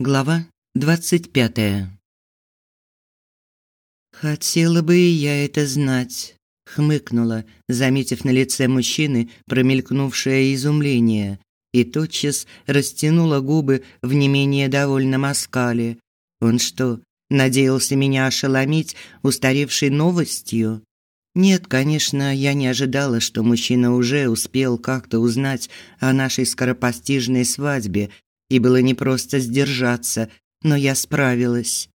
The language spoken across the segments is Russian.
Глава двадцать пятая. Хотела бы и я это знать, хмыкнула, заметив на лице мужчины промелькнувшее изумление, и тотчас растянула губы в не менее довольном оскале. Он что, надеялся меня ошеломить устаревшей новостью? Нет, конечно, я не ожидала, что мужчина уже успел как-то узнать о нашей скоропостижной свадьбе и было непросто сдержаться, но я справилась.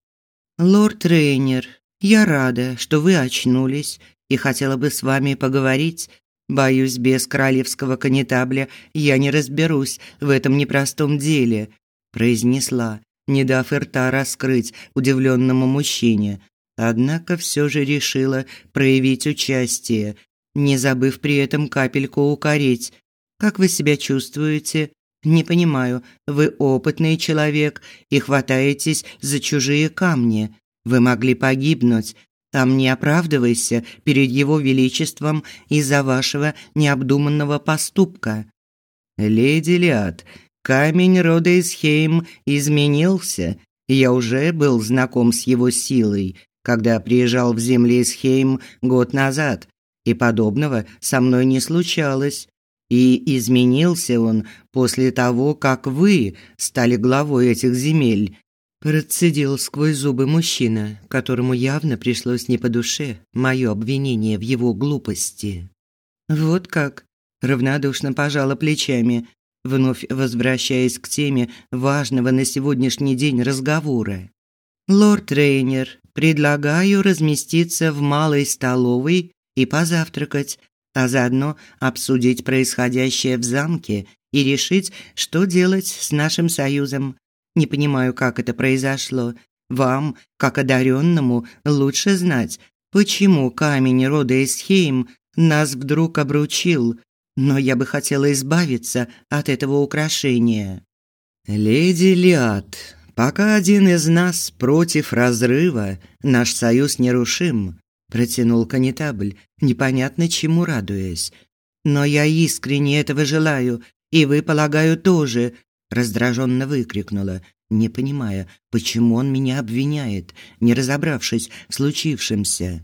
Лорд Рейнер, я рада, что вы очнулись и хотела бы с вами поговорить. Боюсь, без королевского канитабля я не разберусь в этом непростом деле, произнесла, не дав рта раскрыть удивленному мужчине. Однако все же решила проявить участие, не забыв при этом капельку укорить. Как вы себя чувствуете? Не понимаю, вы опытный человек и хватаетесь за чужие камни. Вы могли погибнуть. Там не оправдывайся перед его величеством из-за вашего необдуманного поступка. Леди Лиад, камень рода Исхейм изменился. Я уже был знаком с его силой, когда приезжал в земли Исхейм год назад, и подобного со мной не случалось. И изменился он после того, как вы стали главой этих земель. Процедил сквозь зубы мужчина, которому явно пришлось не по душе мое обвинение в его глупости. Вот как равнодушно пожала плечами, вновь возвращаясь к теме важного на сегодняшний день разговора. Лорд Рейнер, предлагаю разместиться в малой столовой и позавтракать, а заодно обсудить происходящее в замке и решить, что делать с нашим союзом. Не понимаю, как это произошло. Вам, как одаренному, лучше знать, почему камень рода Эсхейм нас вдруг обручил, но я бы хотела избавиться от этого украшения. Леди Лиад, пока один из нас против разрыва, наш союз нерушим протянул канитабль, непонятно чему радуясь. Но я искренне этого желаю, и вы, полагаю, тоже, раздраженно выкрикнула, не понимая, почему он меня обвиняет, не разобравшись в случившемся.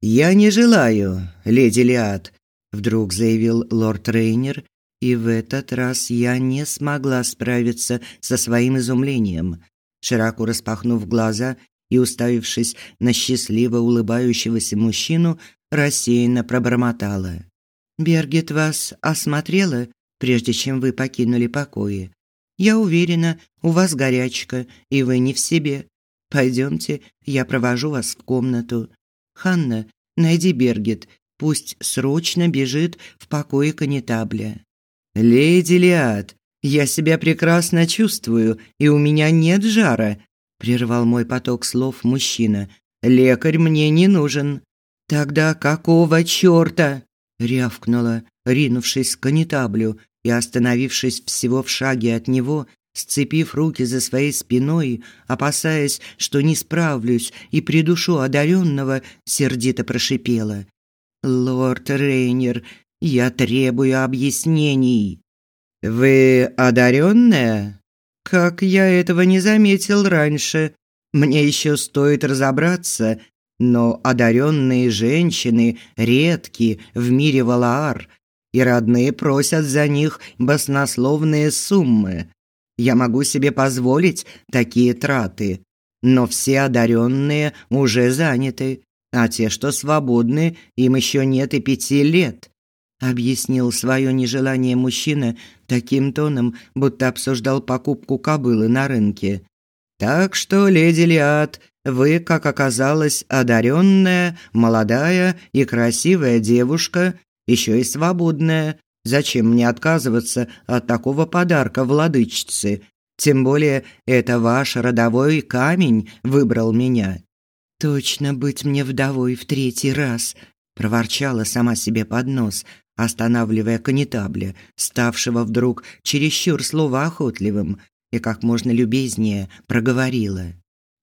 Я не желаю, леди Лиад, вдруг заявил лорд Рейнер, и в этот раз я не смогла справиться со своим изумлением. Широко распахнув глаза, и, уставившись на счастливо улыбающегося мужчину, рассеянно пробормотала. «Бергет вас осмотрела, прежде чем вы покинули покои. Я уверена, у вас горячка, и вы не в себе. Пойдемте, я провожу вас в комнату. Ханна, найди Бергет, пусть срочно бежит в покое канитабля». «Леди Лиад, я себя прекрасно чувствую, и у меня нет жара», прервал мой поток слов мужчина. Лекарь мне не нужен. Тогда какого чёрта? рявкнула, ринувшись к канитаблю и остановившись всего в шаге от него, сцепив руки за своей спиной, опасаясь, что не справлюсь и придушу одаренного, сердито прошипела: "Лорд Рейнер, я требую объяснений". "Вы одаренная? Как я этого не заметил раньше. Мне еще стоит разобраться, но одаренные женщины редки в мире Валаар, и родные просят за них баснословные суммы. Я могу себе позволить такие траты, но все одаренные уже заняты, а те, что свободны, им еще нет и пяти лет объяснил свое нежелание мужчина таким тоном, будто обсуждал покупку кобылы на рынке. Так что, леди Лиад, вы, как оказалось, одаренная, молодая и красивая девушка, еще и свободная. Зачем мне отказываться от такого подарка владычицы? Тем более это ваш родовой камень выбрал меня. Точно быть мне вдовой в третий раз, проворчала сама себе под нос, останавливая канитабля, ставшего вдруг чересчур словоохотливым, и как можно любезнее проговорила.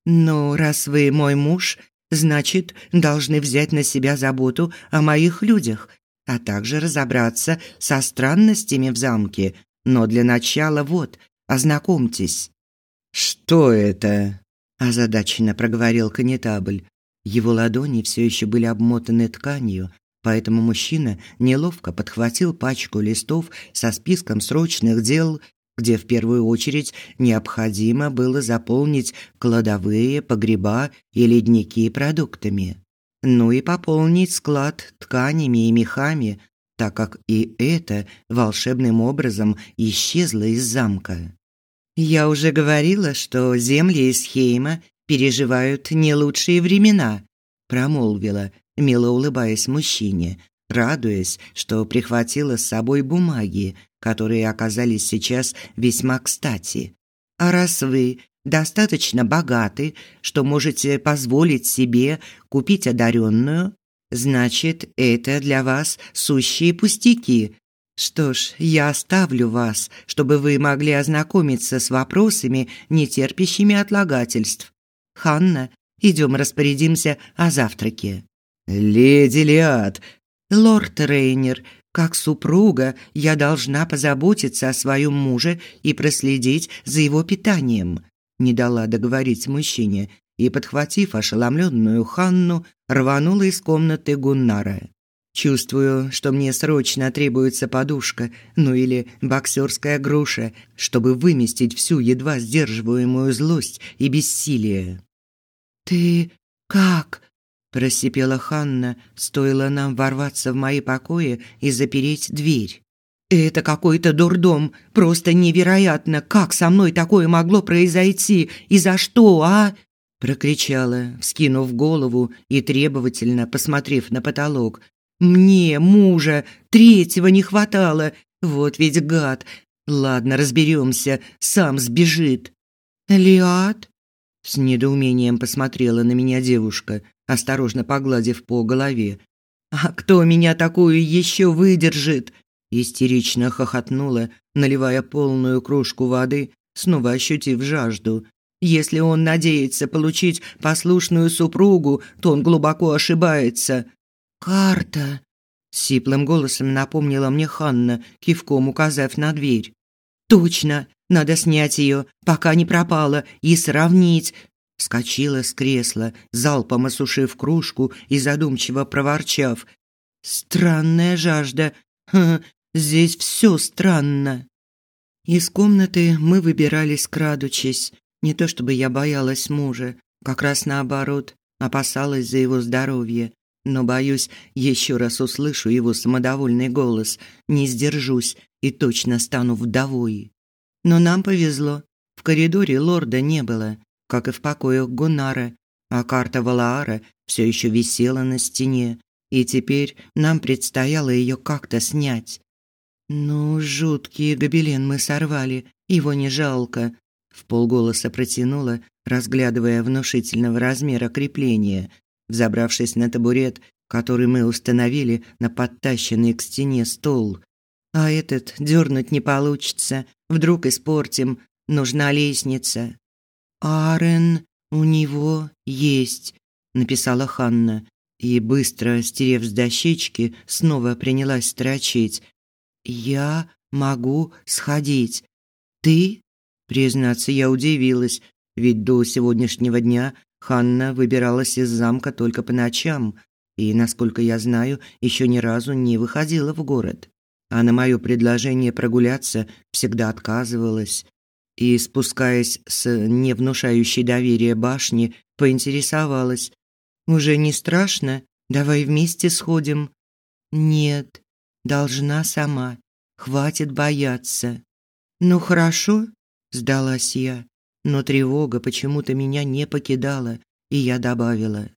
«Ну, раз вы мой муж, значит, должны взять на себя заботу о моих людях, а также разобраться со странностями в замке. Но для начала вот, ознакомьтесь». «Что это?» – озадаченно проговорил конетабль. Его ладони все еще были обмотаны тканью, поэтому мужчина неловко подхватил пачку листов со списком срочных дел, где в первую очередь необходимо было заполнить кладовые, погреба и ледники продуктами. Ну и пополнить склад тканями и мехами, так как и это волшебным образом исчезло из замка. Я уже говорила, что земли из Хейма переживают не лучшие времена, промолвила, мило улыбаясь мужчине, радуясь, что прихватила с собой бумаги, которые оказались сейчас весьма кстати. А раз вы достаточно богаты, что можете позволить себе купить одаренную, значит, это для вас сущие пустяки, что ж, я оставлю вас, чтобы вы могли ознакомиться с вопросами, не терпящими отлагательств. Ханна, идем распорядимся о завтраке. Леди Лиад, лорд Рейнер, как супруга, я должна позаботиться о своем муже и проследить за его питанием. Не дала договорить мужчине и, подхватив ошеломленную Ханну, рванула из комнаты Гуннара. Чувствую, что мне срочно требуется подушка, ну или боксерская груша, чтобы выместить всю едва сдерживаемую злость и бессилие. «Ты как?» – просипела Ханна, стоило нам ворваться в мои покои и запереть дверь. «Это какой-то дурдом, просто невероятно, как со мной такое могло произойти и за что, а?» прокричала, вскинув голову и требовательно посмотрев на потолок, мне, мужа, третьего не хватало. Вот ведь гад. Ладно, разберемся, сам сбежит. Лиад? С недоумением посмотрела на меня девушка, осторожно погладив по голове. А кто меня такую еще выдержит? Истерично хохотнула, наливая полную кружку воды, снова ощутив жажду. Если он надеется получить послушную супругу, то он глубоко ошибается. «Карта!» – сиплым голосом напомнила мне Ханна, кивком указав на дверь. «Точно! Надо снять ее, пока не пропала, и сравнить!» Вскочила с кресла, залпом осушив кружку и задумчиво проворчав. «Странная жажда. Ха, здесь все странно». Из комнаты мы выбирались крадучись. Не то чтобы я боялась мужа, как раз наоборот, опасалась за его здоровье но боюсь, еще раз услышу его самодовольный голос, не сдержусь и точно стану вдовой. Но нам повезло. В коридоре лорда не было, как и в покоях Гунара, а карта Валаара все еще висела на стене, и теперь нам предстояло ее как-то снять. Ну, жуткий гобелен мы сорвали, его не жалко, в полголоса протянула, разглядывая внушительного размера крепления, взобравшись на табурет, который мы установили на подтащенный к стене стол. А этот дернуть не получится, вдруг испортим, нужна лестница. Арен у него есть, написала Ханна и быстро стерев с дощечки, снова принялась строчить. Я могу сходить. Ты? Признаться, я удивилась, ведь до сегодняшнего дня Ханна выбиралась из замка только по ночам и, насколько я знаю, еще ни разу не выходила в город. А на мое предложение прогуляться всегда отказывалась. И, спускаясь с невнушающей доверия башни, поинтересовалась. «Уже не страшно? Давай вместе сходим». «Нет, должна сама. Хватит бояться». «Ну хорошо», – сдалась я но тревога почему-то меня не покидала, и я добавила: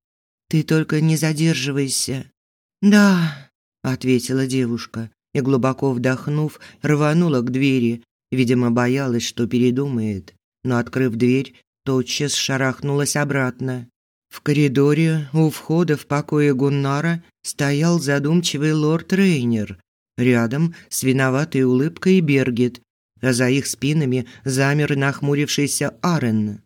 "Ты только не задерживайся". "Да", ответила девушка и глубоко вдохнув, рванула к двери, видимо, боялась, что передумает, но открыв дверь, тотчас шарахнулась обратно. В коридоре у входа в покои Гуннара стоял задумчивый лорд Рейнер. Рядом с виноватой улыбкой Бергит, а за их спинами замер нахмурившийся Арен.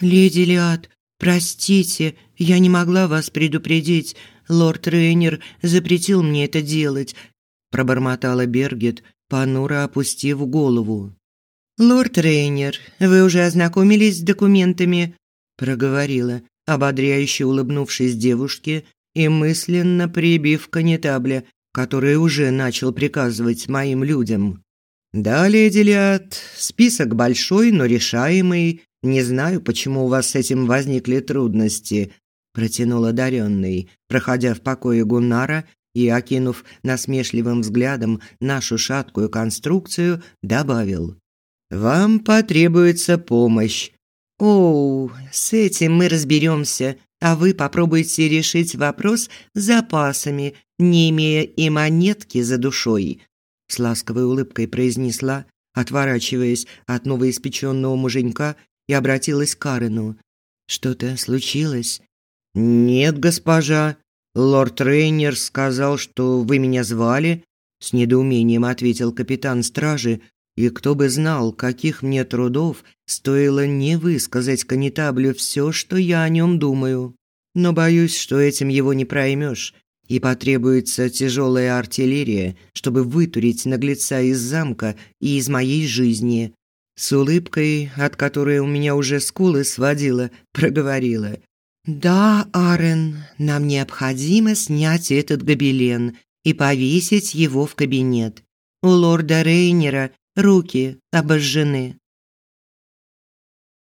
«Леди Лиад, простите, я не могла вас предупредить. Лорд Рейнер запретил мне это делать», – пробормотала Бергет, понуро опустив голову. «Лорд Рейнер, вы уже ознакомились с документами?» проговорила, ободряюще улыбнувшись девушке и мысленно прибив конетабля, который уже начал приказывать моим людям. «Да, леди Лиад, список большой, но решаемый. Не знаю, почему у вас с этим возникли трудности», протянул одаренный, проходя в покое Гуннара и, окинув насмешливым взглядом нашу шаткую конструкцию, добавил. «Вам потребуется помощь. Оу, с этим мы разберемся, а вы попробуйте решить вопрос с запасами, не имея и монетки за душой», с ласковой улыбкой произнесла, отворачиваясь от новоиспеченного муженька и обратилась к Карену. «Что-то случилось?» «Нет, госпожа. Лорд Рейнер сказал, что вы меня звали», с недоумением ответил капитан стражи, и кто бы знал, каких мне трудов стоило не высказать канитаблю все, что я о нем думаю. Но боюсь, что этим его не проймешь, и потребуется тяжелая артиллерия, чтобы вытурить наглеца из замка и из моей жизни. С улыбкой, от которой у меня уже скулы сводила, проговорила. «Да, Арен, нам необходимо снять этот гобелен и повесить его в кабинет. У лорда Рейнера руки обожжены.